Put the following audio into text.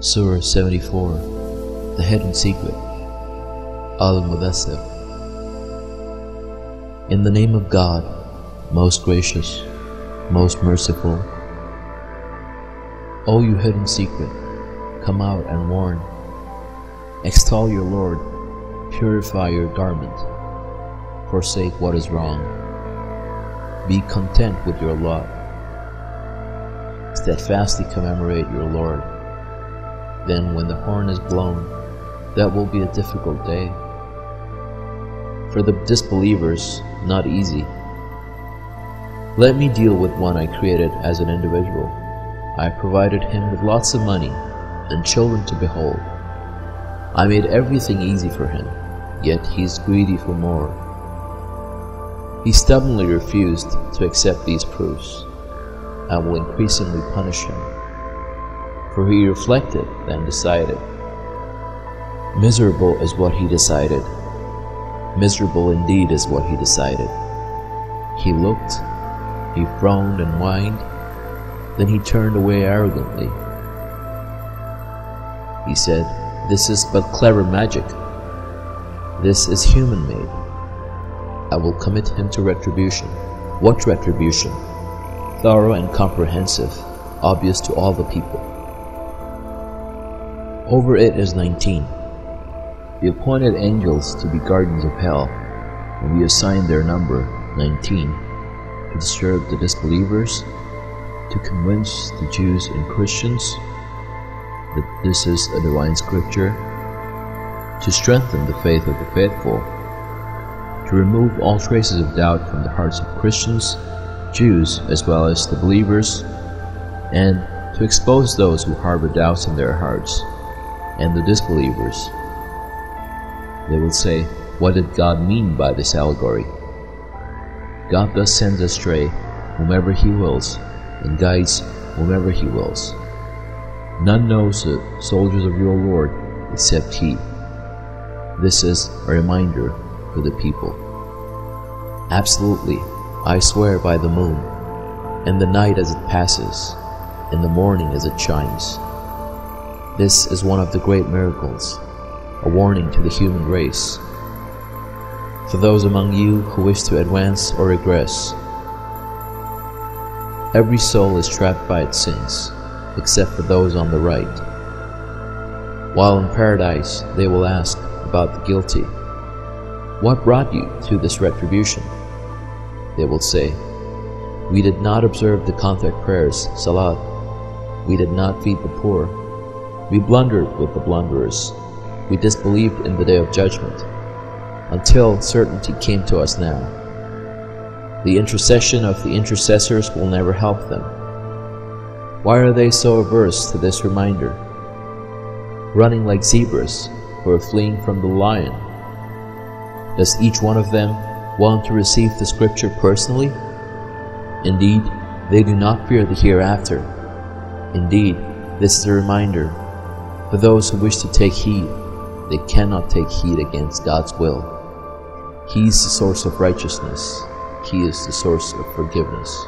Surah 74 The Hidden Secret Al Mudassir In the name of God, most gracious, most merciful. O you hidden secret, come out and warn. Extol your Lord, purify your garment, forsake what is wrong. Be content with your lot. Steadfastly commemorate your Lord. Then, when the horn is blown, that will be a difficult day. For the disbelievers, not easy. Let me deal with one I created as an individual. I provided him with lots of money and children to behold. I made everything easy for him, yet he is greedy for more. He stubbornly refused to accept these proofs. I will increasingly punish him. For he reflected, then decided. Miserable is what he decided. Miserable indeed is what he decided. He looked, he frowned and whined, then he turned away arrogantly. He said, This is but clever magic. This is human made. I will commit him to retribution. What retribution? Thorough and comprehensive, obvious to all the people. Over it is 19. We appointed angels to be guardians of hell, and we assigned their number, 19, to disturb the disbelievers, to convince the Jews and Christians that this is a divine scripture, to strengthen the faith of the faithful, to remove all traces of doubt from the hearts of Christians, Jews, as well as the believers, and to expose those who harbor doubts in their hearts, and the disbelievers they will say, What did God mean by this allegory? God thus sends astray whomever He wills, and guides whomever He wills. None knows the soldiers of your Lord except He. This is a reminder for the people. Absolutely, I swear by the moon, and the night as it passes, and the morning as it shines. This is one of the great miracles a warning to the human race. For those among you who wish to advance or regress, every soul is trapped by its sins, except for those on the right. While in paradise, they will ask about the guilty, What brought you to this retribution? They will say, We did not observe the contact prayers, salat. We did not feed the poor. We blundered with the blunderers we disbelieved in the day of judgment, until certainty came to us now. The intercession of the intercessors will never help them. Why are they so averse to this reminder? Running like zebras who are fleeing from the lion. Does each one of them want to receive the scripture personally? Indeed, they do not fear the hereafter. Indeed, this is a reminder for those who wish to take heed they cannot take heed against God's will. He is the source of righteousness. He is the source of forgiveness.